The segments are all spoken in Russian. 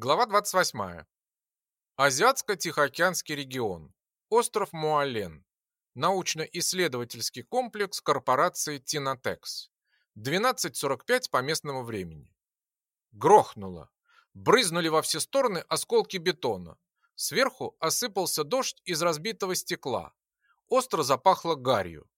Глава 28. Азиатско-Тихоокеанский регион. Остров Муален. Научно-исследовательский комплекс корпорации Тинотекс. 12.45 по местному времени. Грохнуло. Брызнули во все стороны осколки бетона. Сверху осыпался дождь из разбитого стекла. Остро запахло гарью.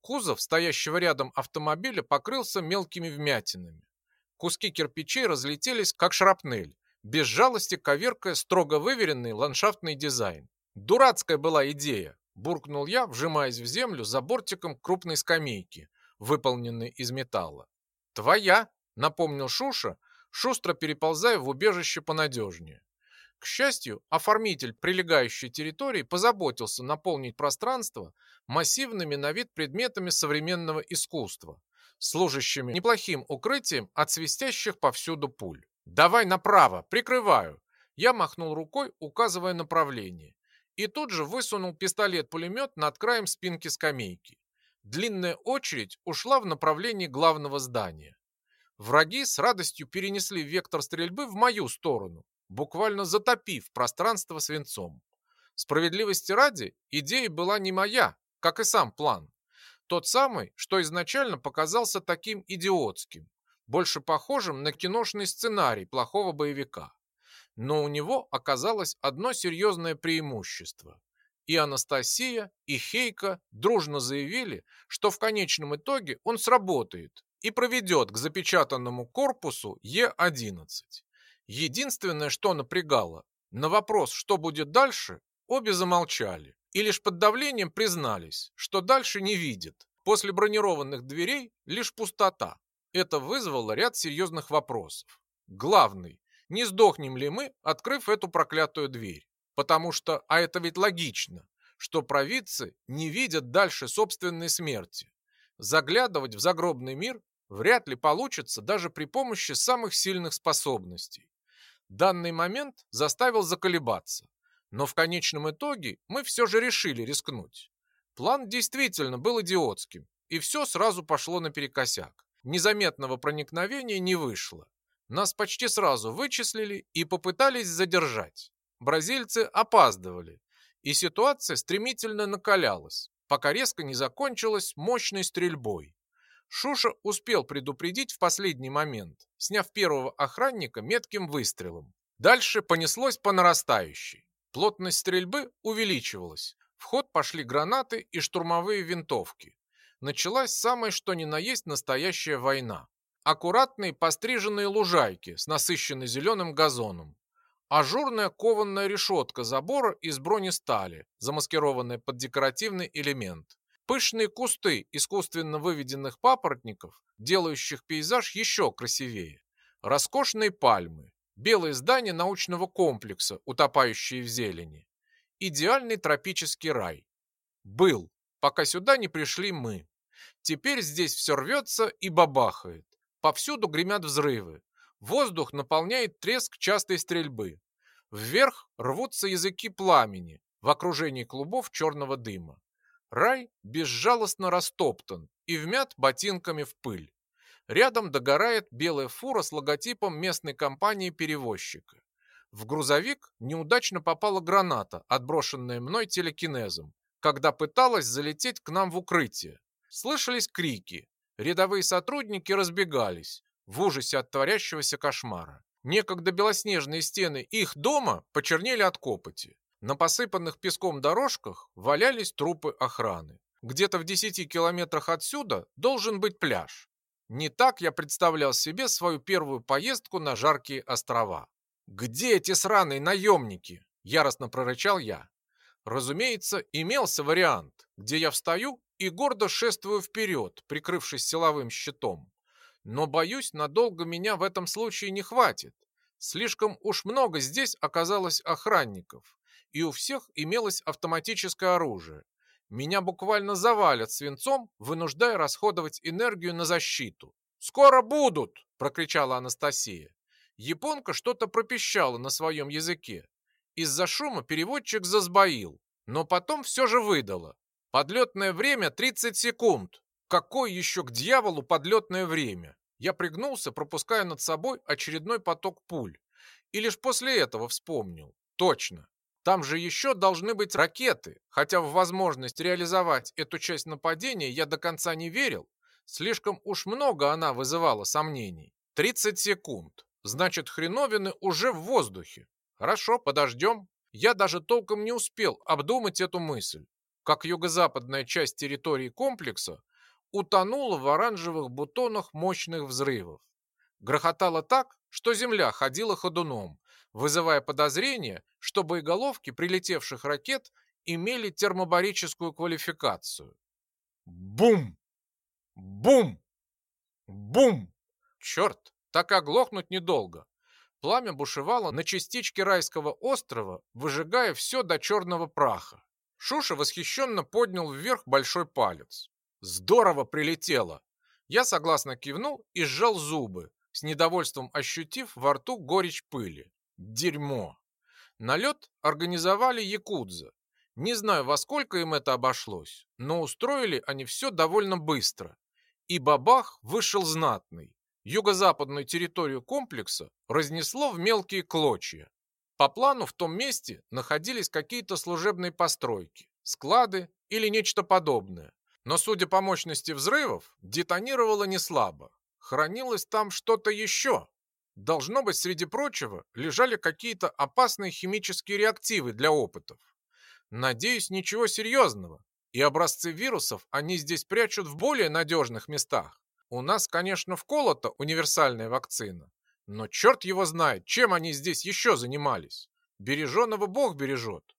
Кузов стоящего рядом автомобиля покрылся мелкими вмятинами. Куски кирпичей разлетелись, как шрапнель без жалости коверкая строго выверенный ландшафтный дизайн. Дурацкая была идея, буркнул я, вжимаясь в землю за бортиком крупной скамейки, выполненной из металла. Твоя, напомнил Шуша, шустро переползая в убежище понадежнее. К счастью, оформитель прилегающей территории позаботился наполнить пространство массивными на вид предметами современного искусства, служащими неплохим укрытием от свистящих повсюду пуль. «Давай направо, прикрываю!» Я махнул рукой, указывая направление, и тут же высунул пистолет-пулемет над краем спинки скамейки. Длинная очередь ушла в направлении главного здания. Враги с радостью перенесли вектор стрельбы в мою сторону, буквально затопив пространство свинцом. Справедливости ради, идея была не моя, как и сам план. Тот самый, что изначально показался таким идиотским больше похожим на киношный сценарий плохого боевика. Но у него оказалось одно серьезное преимущество. И Анастасия, и Хейка дружно заявили, что в конечном итоге он сработает и проведет к запечатанному корпусу Е-11. Единственное, что напрягало, на вопрос, что будет дальше, обе замолчали и лишь под давлением признались, что дальше не видят. После бронированных дверей лишь пустота, это вызвало ряд серьезных вопросов. Главный, не сдохнем ли мы, открыв эту проклятую дверь? Потому что, а это ведь логично, что провидцы не видят дальше собственной смерти. Заглядывать в загробный мир вряд ли получится даже при помощи самых сильных способностей. Данный момент заставил заколебаться, но в конечном итоге мы все же решили рискнуть. План действительно был идиотским, и все сразу пошло наперекосяк. Незаметного проникновения не вышло. Нас почти сразу вычислили и попытались задержать. Бразильцы опаздывали, и ситуация стремительно накалялась, пока резко не закончилась мощной стрельбой. Шуша успел предупредить в последний момент, сняв первого охранника метким выстрелом. Дальше понеслось по нарастающей. Плотность стрельбы увеличивалась. В ход пошли гранаты и штурмовые винтовки началась самая что ни на есть настоящая война. Аккуратные постриженные лужайки с насыщенной зеленым газоном. Ажурная кованная решетка забора из бронестали, замаскированная под декоративный элемент. Пышные кусты искусственно выведенных папоротников, делающих пейзаж еще красивее. Роскошные пальмы, белые здания научного комплекса, утопающие в зелени. Идеальный тропический рай. Был, пока сюда не пришли мы. Теперь здесь все рвется и бабахает. Повсюду гремят взрывы. Воздух наполняет треск частой стрельбы. Вверх рвутся языки пламени в окружении клубов черного дыма. Рай безжалостно растоптан и вмят ботинками в пыль. Рядом догорает белая фура с логотипом местной компании-перевозчика. В грузовик неудачно попала граната, отброшенная мной телекинезом когда пыталась залететь к нам в укрытие. Слышались крики. Рядовые сотрудники разбегались в ужасе от творящегося кошмара. Некогда белоснежные стены их дома почернели от копоти. На посыпанных песком дорожках валялись трупы охраны. Где-то в 10 километрах отсюда должен быть пляж. Не так я представлял себе свою первую поездку на жаркие острова. «Где эти сраные наемники?» – яростно прорычал я. Разумеется, имелся вариант, где я встаю и гордо шествую вперед, прикрывшись силовым щитом. Но, боюсь, надолго меня в этом случае не хватит. Слишком уж много здесь оказалось охранников, и у всех имелось автоматическое оружие. Меня буквально завалят свинцом, вынуждая расходовать энергию на защиту. «Скоро будут!» – прокричала Анастасия. Японка что-то пропищала на своем языке, из-за шума переводчик засбоил, но потом все же выдало. Подлетное время 30 секунд. Какое еще к дьяволу подлетное время? Я пригнулся, пропуская над собой очередной поток пуль. И лишь после этого вспомнил. Точно. Там же еще должны быть ракеты, хотя в возможность реализовать эту часть нападения я до конца не верил. Слишком уж много она вызывала сомнений. 30 секунд. Значит, хреновины уже в воздухе. Хорошо, подождем. Я даже толком не успел обдумать эту мысль, как юго-западная часть территории комплекса утонула в оранжевых бутонах мощных взрывов. Грохотало так, что земля ходила ходуном, вызывая подозрение, что боеголовки прилетевших ракет имели термобарическую квалификацию. Бум! Бум! Бум! Черт, так оглохнуть недолго. Пламя бушевало на частичке райского острова, выжигая все до черного праха. Шуша восхищенно поднял вверх большой палец. Здорово прилетело! Я согласно кивнул и сжал зубы, с недовольством ощутив во рту горечь пыли. Дерьмо! Налет организовали якудза. Не знаю, во сколько им это обошлось, но устроили они все довольно быстро. И бабах вышел знатный юго-западную территорию комплекса разнесло в мелкие клочья. По плану в том месте находились какие-то служебные постройки, склады или нечто подобное. Но, судя по мощности взрывов, детонировало не слабо. Хранилось там что-то еще. Должно быть, среди прочего, лежали какие-то опасные химические реактивы для опытов. Надеюсь, ничего серьезного. И образцы вирусов они здесь прячут в более надежных местах. У нас, конечно, вколота универсальная вакцина, но черт его знает, чем они здесь еще занимались. Береженого Бог бережет.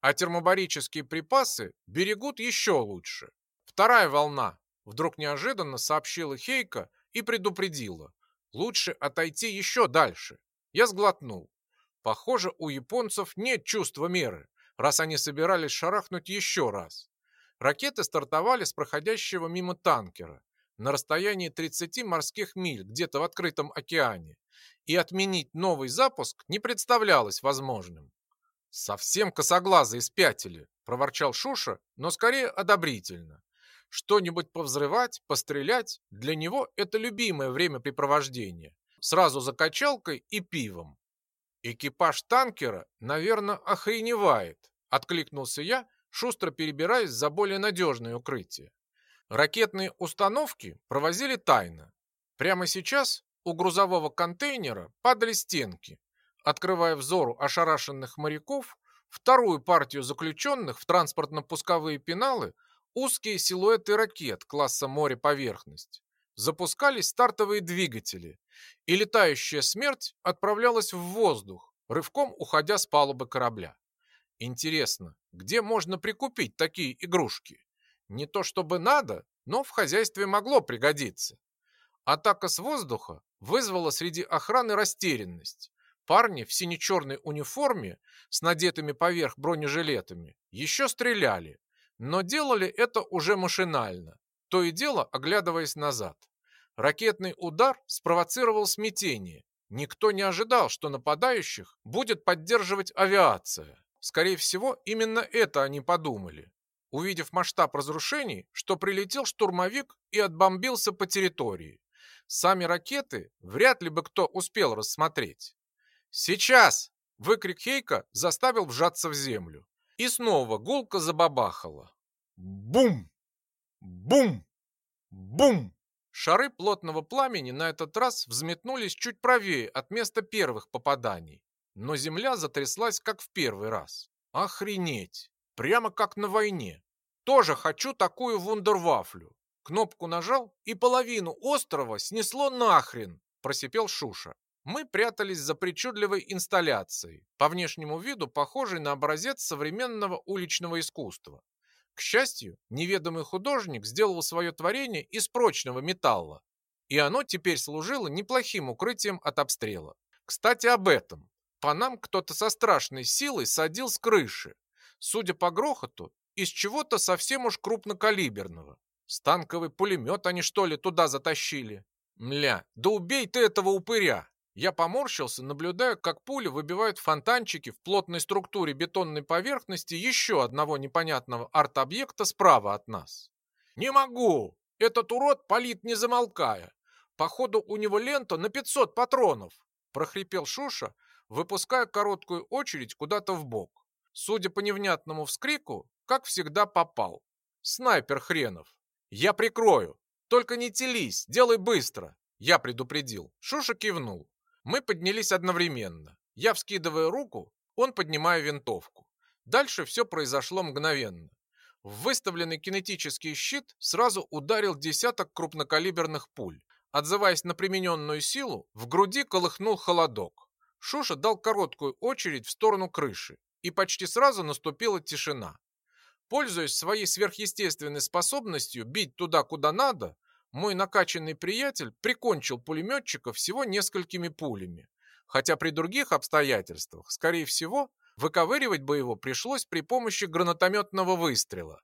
А термобарические припасы берегут еще лучше. Вторая волна, вдруг неожиданно сообщила Хейка и предупредила. Лучше отойти еще дальше. Я сглотнул. Похоже, у японцев нет чувства меры, раз они собирались шарахнуть еще раз. Ракеты стартовали с проходящего мимо танкера на расстоянии 30 морских миль где-то в открытом океане, и отменить новый запуск не представлялось возможным. «Совсем косоглазые спятили», – проворчал Шуша, но скорее одобрительно. Что-нибудь повзрывать, пострелять – для него это любимое времяпрепровождение. Сразу за качалкой и пивом. «Экипаж танкера, наверное, охреневает», – откликнулся я, шустро перебираясь за более надежное укрытие. Ракетные установки провозили тайно. Прямо сейчас у грузового контейнера падали стенки, открывая взору ошарашенных моряков вторую партию заключенных в транспортно-пусковые пеналы узкие силуэты ракет класса море-поверхность. Запускались стартовые двигатели, и летающая смерть отправлялась в воздух, рывком уходя с палубы корабля. Интересно, где можно прикупить такие игрушки? Не то чтобы надо, но в хозяйстве могло пригодиться. Атака с воздуха вызвала среди охраны растерянность. Парни в сине-черной униформе с надетыми поверх бронежилетами еще стреляли, но делали это уже машинально, то и дело оглядываясь назад. Ракетный удар спровоцировал смятение. Никто не ожидал, что нападающих будет поддерживать авиация. Скорее всего, именно это они подумали увидев масштаб разрушений, что прилетел штурмовик и отбомбился по территории. Сами ракеты вряд ли бы кто успел рассмотреть. «Сейчас!» – выкрик Хейка заставил вжаться в землю. И снова гулко забабахала. Бум! Бум! Бум! Шары плотного пламени на этот раз взметнулись чуть правее от места первых попаданий, но земля затряслась, как в первый раз. Охренеть! Прямо как на войне. Тоже хочу такую вундервафлю. Кнопку нажал, и половину острова снесло нахрен, просипел Шуша. Мы прятались за причудливой инсталляцией, по внешнему виду похожей на образец современного уличного искусства. К счастью, неведомый художник сделал свое творение из прочного металла, и оно теперь служило неплохим укрытием от обстрела. Кстати, об этом. По нам кто-то со страшной силой садил с крыши, Судя по грохоту, из чего-то совсем уж крупнокалиберного. Станковый пулемет они что ли туда затащили? Мля, да убей ты этого упыря! Я поморщился, наблюдая, как пули выбивают фонтанчики в плотной структуре бетонной поверхности еще одного непонятного арт-объекта справа от нас. «Не могу! Этот урод палит не замолкая. Походу, у него лента на 500 патронов. – прохрипел Шуша, выпуская короткую очередь куда-то в бок. Судя по невнятному вскрику, как всегда попал. Снайпер хренов. Я прикрою. Только не телись, делай быстро. Я предупредил. Шуша кивнул. Мы поднялись одновременно. Я вскидывая руку, он поднимая винтовку. Дальше все произошло мгновенно. В выставленный кинетический щит сразу ударил десяток крупнокалиберных пуль. Отзываясь на примененную силу, в груди колыхнул холодок. Шуша дал короткую очередь в сторону крыши, и почти сразу наступила тишина. Пользуясь своей сверхъестественной способностью бить туда, куда надо, мой накачанный приятель прикончил пулеметчика всего несколькими пулями, хотя при других обстоятельствах, скорее всего, выковыривать бы его пришлось при помощи гранатометного выстрела.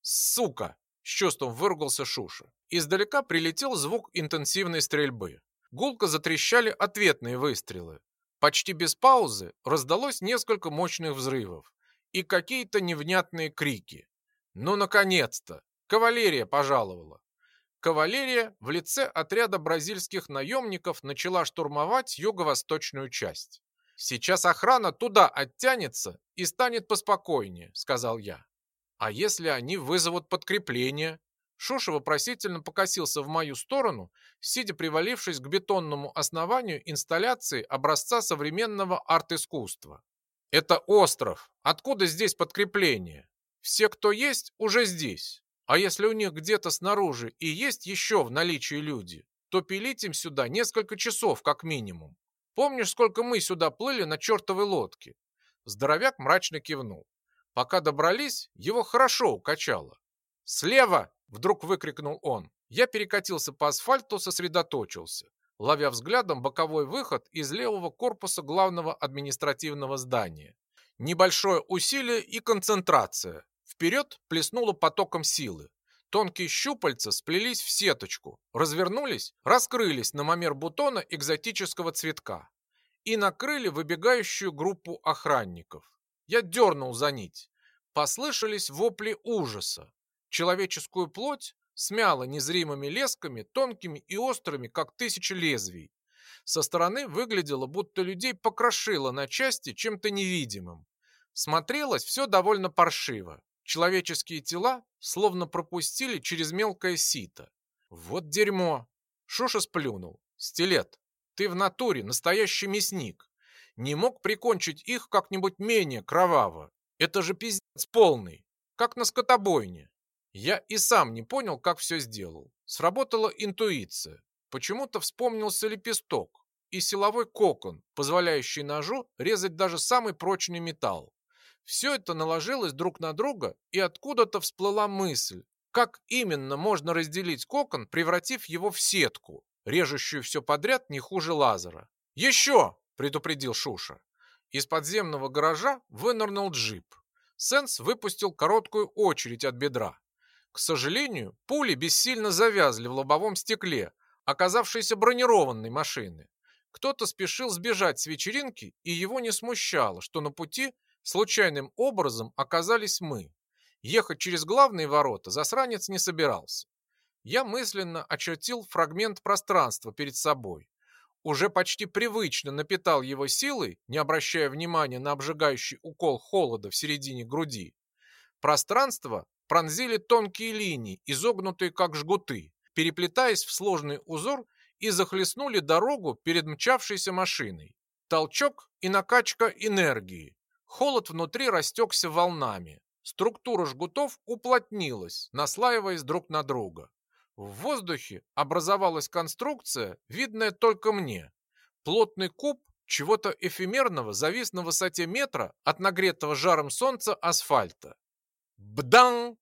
«Сука!» – с чувством выругался Шуша. Издалека прилетел звук интенсивной стрельбы. Гулко затрещали ответные выстрелы. Почти без паузы раздалось несколько мощных взрывов и какие-то невнятные крики. «Ну, наконец-то! Кавалерия пожаловала!» Кавалерия в лице отряда бразильских наемников начала штурмовать юго-восточную часть. «Сейчас охрана туда оттянется и станет поспокойнее», — сказал я. «А если они вызовут подкрепление?» Шуша вопросительно покосился в мою сторону, сидя привалившись к бетонному основанию инсталляции образца современного арт-искусства. «Это остров. Откуда здесь подкрепление? Все, кто есть, уже здесь. А если у них где-то снаружи и есть еще в наличии люди, то пилить им сюда несколько часов как минимум. Помнишь, сколько мы сюда плыли на чертовой лодке?» Здоровяк мрачно кивнул. Пока добрались, его хорошо укачало. «Слева!» – вдруг выкрикнул он. Я перекатился по асфальту, сосредоточился, ловя взглядом боковой выход из левого корпуса главного административного здания. Небольшое усилие и концентрация. Вперед плеснуло потоком силы. Тонкие щупальца сплелись в сеточку, развернулись, раскрылись на момер бутона экзотического цветка и накрыли выбегающую группу охранников. Я дернул за нить. Послышались вопли ужаса. Человеческую плоть смяло незримыми лесками, тонкими и острыми, как тысячи лезвий. Со стороны выглядело, будто людей покрошило на части чем-то невидимым. Смотрелось все довольно паршиво. Человеческие тела словно пропустили через мелкое сито. Вот дерьмо. Шуша сплюнул. Стилет, ты в натуре настоящий мясник. Не мог прикончить их как-нибудь менее кроваво. Это же пиздец полный. Как на скотобойне. Я и сам не понял, как все сделал. Сработала интуиция. Почему-то вспомнился лепесток и силовой кокон, позволяющий ножу резать даже самый прочный металл. Все это наложилось друг на друга, и откуда-то всплыла мысль, как именно можно разделить кокон, превратив его в сетку, режущую все подряд не хуже лазера. «Еще!» – предупредил Шуша. Из подземного гаража вынырнул джип. Сенс выпустил короткую очередь от бедра. К сожалению, пули бессильно завязли в лобовом стекле, оказавшейся бронированной машины. Кто-то спешил сбежать с вечеринки, и его не смущало, что на пути Случайным образом оказались мы. Ехать через главные ворота засранец не собирался. Я мысленно очертил фрагмент пространства перед собой. Уже почти привычно напитал его силой, не обращая внимания на обжигающий укол холода в середине груди. Пространство пронзили тонкие линии, изогнутые как жгуты, переплетаясь в сложный узор и захлестнули дорогу перед мчавшейся машиной. Толчок и накачка энергии. Холод внутри растекся волнами. Структура жгутов уплотнилась, наслаиваясь друг на друга. В воздухе образовалась конструкция, видная только мне. Плотный куб чего-то эфемерного завис на высоте метра от нагретого жаром солнца асфальта. Бдан!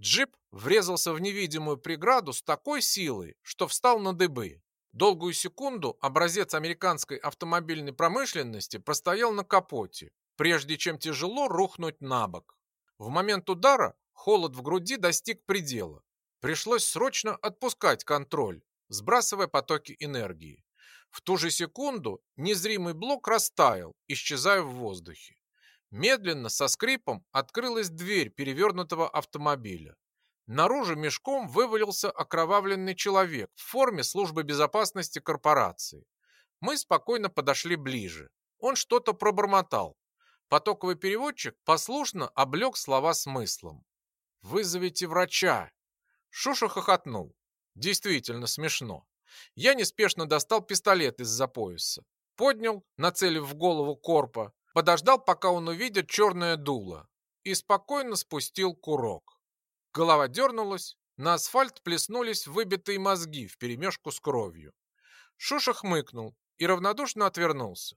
Джип врезался в невидимую преграду с такой силой, что встал на дыбы. Долгую секунду образец американской автомобильной промышленности простоял на капоте, прежде чем тяжело рухнуть на бок. В момент удара холод в груди достиг предела. Пришлось срочно отпускать контроль, сбрасывая потоки энергии. В ту же секунду незримый блок растаял, исчезая в воздухе. Медленно, со скрипом, открылась дверь перевернутого автомобиля. Наружу мешком вывалился окровавленный человек в форме службы безопасности корпорации. Мы спокойно подошли ближе. Он что-то пробормотал. Потоковый переводчик послушно облег слова смыслом. «Вызовите врача!» Шуша хохотнул. Действительно смешно. Я неспешно достал пистолет из-за пояса. Поднял, нацелив в голову корпа, подождал, пока он увидит черное дуло, и спокойно спустил курок. Голова дернулась, на асфальт плеснулись выбитые мозги вперемешку с кровью. Шуша хмыкнул и равнодушно отвернулся.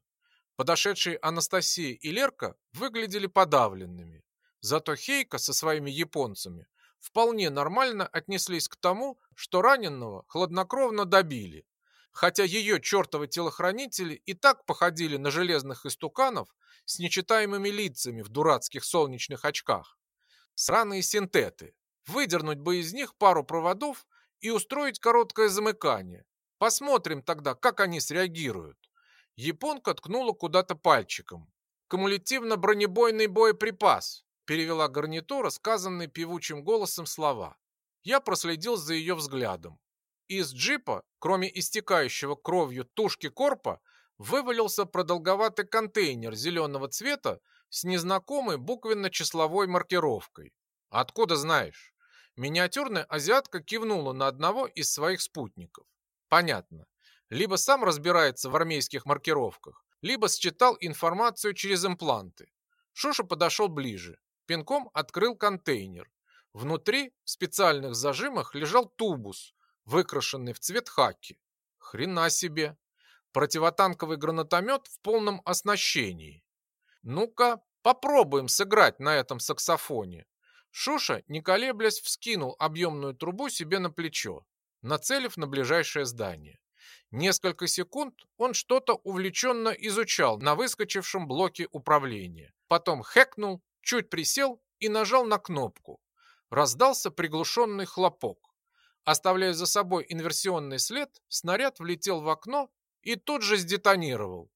Подошедшие Анастасия и Лерка выглядели подавленными. Зато Хейка со своими японцами вполне нормально отнеслись к тому, что раненого хладнокровно добили. Хотя ее чертовы телохранители и так походили на железных истуканов с нечитаемыми лицами в дурацких солнечных очках. Сраные синтеты. Выдернуть бы из них пару проводов и устроить короткое замыкание. Посмотрим тогда, как они среагируют. Японка ткнула куда-то пальчиком. «Кумулятивно-бронебойный боеприпас», перевела гарнитура сказанные певучим голосом слова. Я проследил за ее взглядом. Из джипа, кроме истекающего кровью тушки корпа, вывалился продолговатый контейнер зеленого цвета с незнакомой буквенно-числовой маркировкой. «Откуда знаешь?» Миниатюрная азиатка кивнула на одного из своих спутников. «Понятно. Либо сам разбирается в армейских маркировках, либо считал информацию через импланты. Шуша подошел ближе, пинком открыл контейнер. Внутри в специальных зажимах лежал тубус, выкрашенный в цвет хаки. Хрена себе! Противотанковый гранатомет в полном оснащении. Ну-ка, попробуем сыграть на этом саксофоне. Шуша, не колеблясь, вскинул объемную трубу себе на плечо, нацелив на ближайшее здание. Несколько секунд он что-то увлеченно изучал на выскочившем блоке управления. Потом хэкнул, чуть присел и нажал на кнопку. Раздался приглушенный хлопок. Оставляя за собой инверсионный след, снаряд влетел в окно и тут же сдетонировал.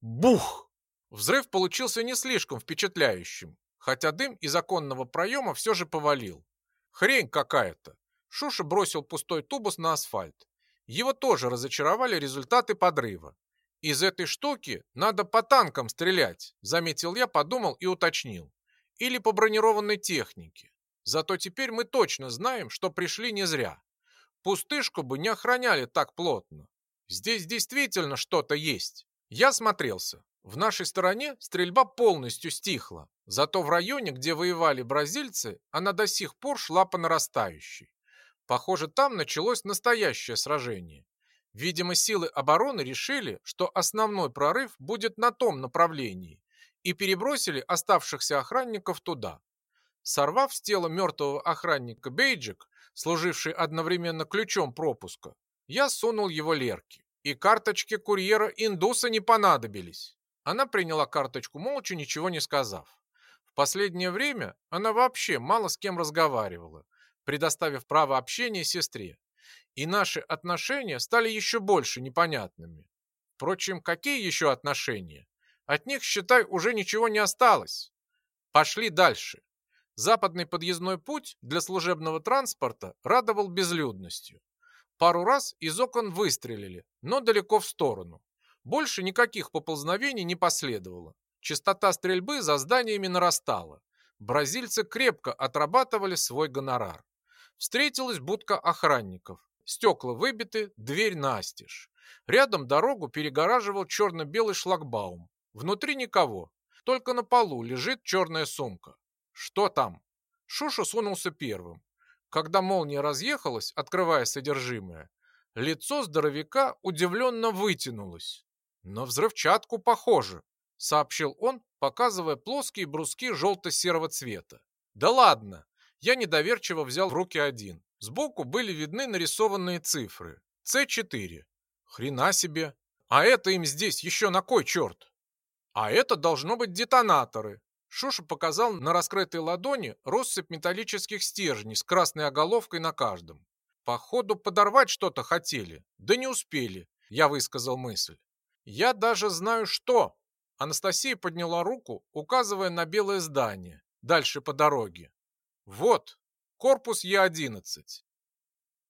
Бух! Взрыв получился не слишком впечатляющим, хотя дым из оконного проема все же повалил. Хрень какая-то. Шуша бросил пустой тубус на асфальт. Его тоже разочаровали результаты подрыва. «Из этой штуки надо по танкам стрелять», заметил я, подумал и уточнил. «Или по бронированной технике. Зато теперь мы точно знаем, что пришли не зря. Пустышку бы не охраняли так плотно. Здесь действительно что-то есть». Я смотрелся. В нашей стороне стрельба полностью стихла, зато в районе, где воевали бразильцы, она до сих пор шла по нарастающей. Похоже, там началось настоящее сражение. Видимо, силы обороны решили, что основной прорыв будет на том направлении, и перебросили оставшихся охранников туда. Сорвав с тела мертвого охранника бейджик, служивший одновременно ключом пропуска, я сунул его Лерке. И карточки курьера индуса не понадобились. Она приняла карточку молча, ничего не сказав. В последнее время она вообще мало с кем разговаривала, предоставив право общения сестре. И наши отношения стали еще больше непонятными. Впрочем, какие еще отношения? От них, считай, уже ничего не осталось. Пошли дальше. Западный подъездной путь для служебного транспорта радовал безлюдностью. Пару раз из окон выстрелили, но далеко в сторону. Больше никаких поползновений не последовало. Частота стрельбы за зданиями нарастала. Бразильцы крепко отрабатывали свой гонорар. Встретилась будка охранников. Стекла выбиты, дверь настежь. Рядом дорогу перегораживал черно-белый шлагбаум. Внутри никого, только на полу лежит черная сумка. Что там? Шуша сунулся первым. Когда молния разъехалась, открывая содержимое, лицо здоровяка удивленно вытянулось. «На взрывчатку похоже», — сообщил он, показывая плоские бруски желто-серого цвета. «Да ладно!» Я недоверчиво взял в руки один. Сбоку были видны нарисованные цифры. С4. Хрена себе. А это им здесь еще на кой черт? А это должно быть детонаторы. Шуша показал на раскрытой ладони россыпь металлических стержней с красной оголовкой на каждом. Походу, подорвать что-то хотели. Да не успели, я высказал мысль. Я даже знаю что. Анастасия подняла руку, указывая на белое здание, дальше по дороге. Вот, корпус Е11.